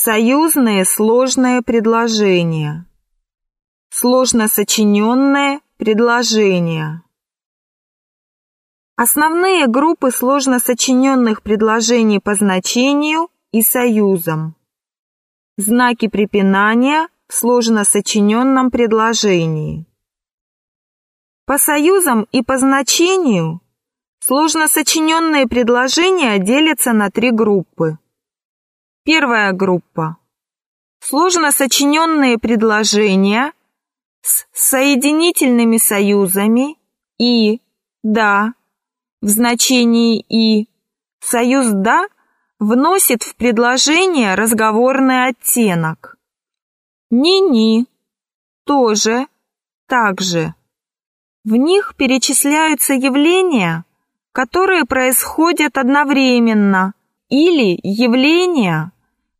Союзные сложные предложения. Сложно сочиненные предложения. Основные группы сложно сочиненных предложений по значению и союзам. Знаки препинания в сложно сочиненном предложении. По союзам и по значению сложно сочиненные предложения делятся на три группы. Первая группа. Сложно сочиненные предложения с соединительными союзами и «да» в значении «и». Союз «да» вносит в предложение разговорный оттенок. Ни-ни, тоже, также. В них перечисляются явления, которые происходят одновременно, или явления,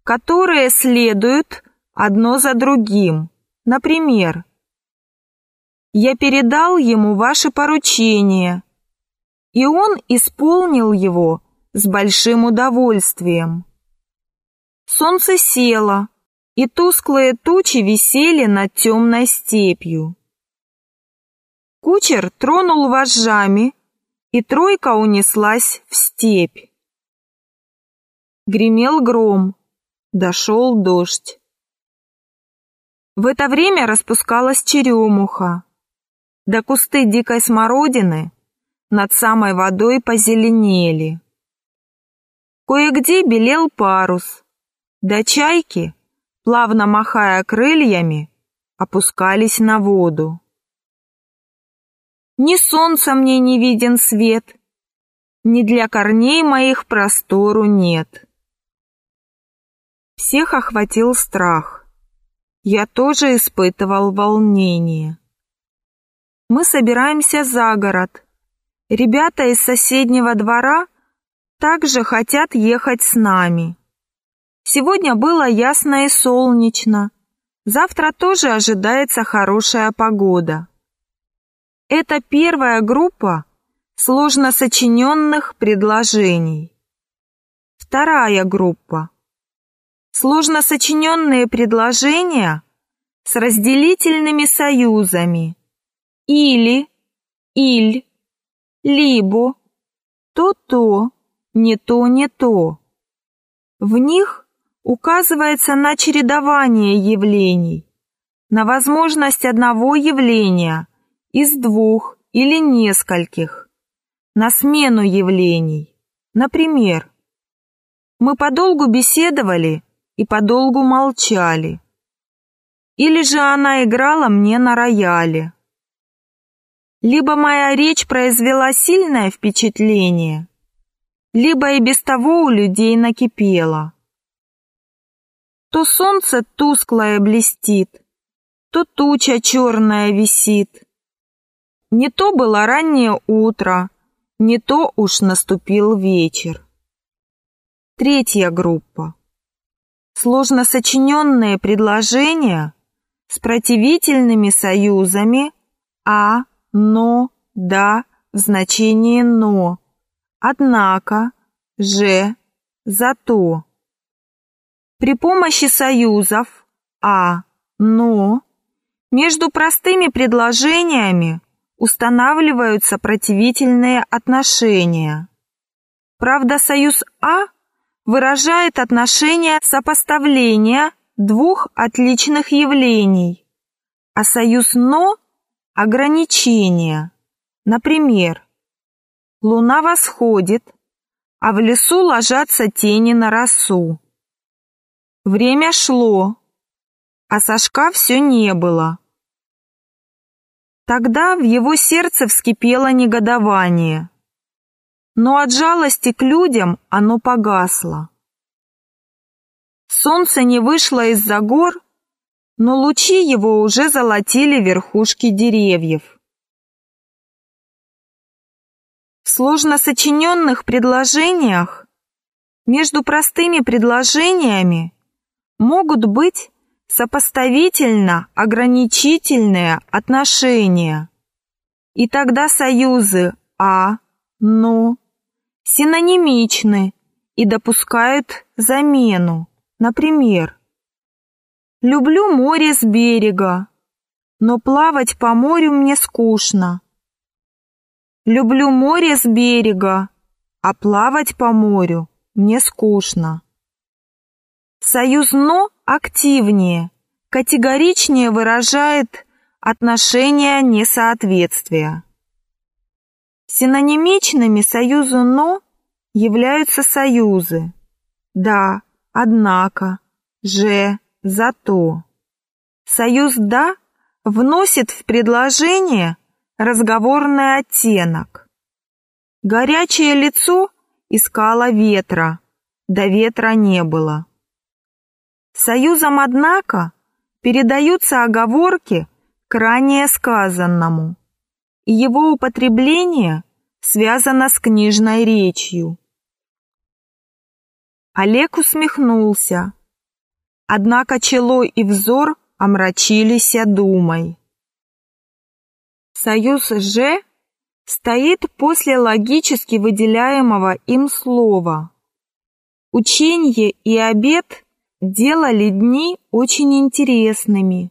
которые следуют одно за другим. Например, «Я передал ему ваше поручение, и он исполнил его с большим удовольствием». Солнце село, и тусклые тучи висели над темной степью. Кучер тронул вожжами, и тройка унеслась в степь. Гремел гром, дошел дождь. В это время распускалась черемуха, да кусты дикой смородины над самой водой позеленели. Кое-где белел парус, да чайки плавно махая крыльями, опускались на воду. Ни солнца мне не виден свет, ни для корней моих простору нет. Всех охватил страх. Я тоже испытывал волнение. Мы собираемся за город. Ребята из соседнего двора также хотят ехать с нами. Сегодня было ясно и солнечно. Завтра тоже ожидается хорошая погода. Это первая группа сложно сочиненных предложений. Вторая группа. Сложно сочиненные предложения с разделительными союзами или, иль, либо, то-то, не то, не то. В них указывается на чередование явлений, на возможность одного явления из двух или нескольких, на смену явлений. Например, мы подолгу беседовали и подолгу молчали. Или же она играла мне на рояле. Либо моя речь произвела сильное впечатление, либо и без того у людей накипело. То солнце тусклое блестит, то туча черная висит. Не то было раннее утро, не то уж наступил вечер. Третья группа. Сложно сочиненные предложения с противительными союзами «а», «но», «да» в значении «но», «однако», «же», «зато». При помощи союзов «а», «но» между простыми предложениями устанавливаются противительные отношения. Правда, союз «а» выражает отношение сопоставления двух отличных явлений, а союз «но» – ограничение. Например, луна восходит, а в лесу ложатся тени на росу. Время шло, а Сашка все не было. Тогда в его сердце вскипело негодование. Но от жалости к людям оно погасло. Солнце не вышло из-за гор, но лучи его уже золотили верхушки деревьев. В сложно сочиненных предложениях между простыми предложениями могут быть сопоставительно ограничительные отношения. И тогда союзы «а», «но» синонимичны и допускают замену. Например, «Люблю море с берега, но плавать по морю мне скучно». «Люблю море с берега, а плавать по морю мне скучно». Союз «но» активнее, категоричнее выражает отношение несоответствия. Синонимичными союзу «но» являются союзы «да», «однако», «же», «зато». Союз «да» вносит в предложение разговорный оттенок. Горячее лицо искало ветра, да ветра не было. Союзом «однако» передаются оговорки к ранее сказанному, его употребление связано с книжной речью. Олег усмехнулся, однако чело и взор омрачились думой. Союз «же» стоит после логически выделяемого им слова. Учение и обед делали дни очень интересными.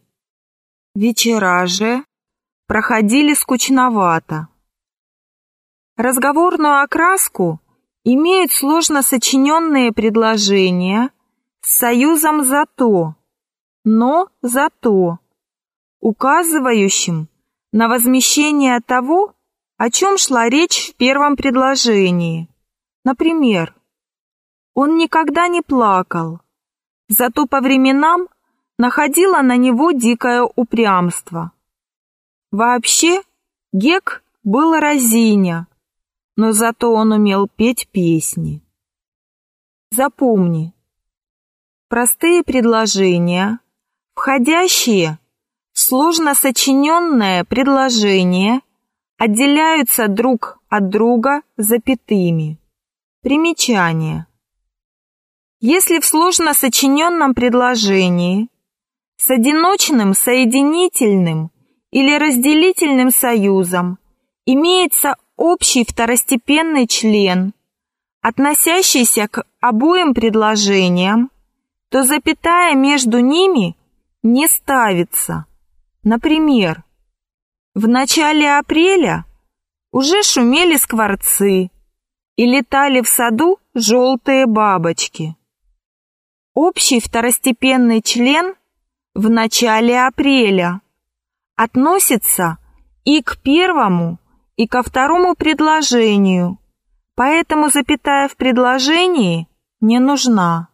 Вечера же проходили скучновато. Разговорную окраску имеют сложно сочиненные предложения с союзом «зато», но «зато», указывающим на возмещение того, о чем шла речь в первом предложении. Например, «Он никогда не плакал, Зато по временам находила на него дикое упрямство. Вообще, Гек был разиня, но зато он умел петь песни. Запомни, простые предложения, входящие в сложно сочиненное предложение, отделяются друг от друга запятыми. Примечание. Если в сложно сочиненном предложении с одиночным соединительным или разделительным союзом имеется общий второстепенный член, относящийся к обоим предложениям, то запятая между ними не ставится. Например, в начале апреля уже шумели скворцы и летали в саду желтые бабочки. Общий второстепенный член в начале апреля относится и к первому, и ко второму предложению, поэтому запятая в предложении не нужна.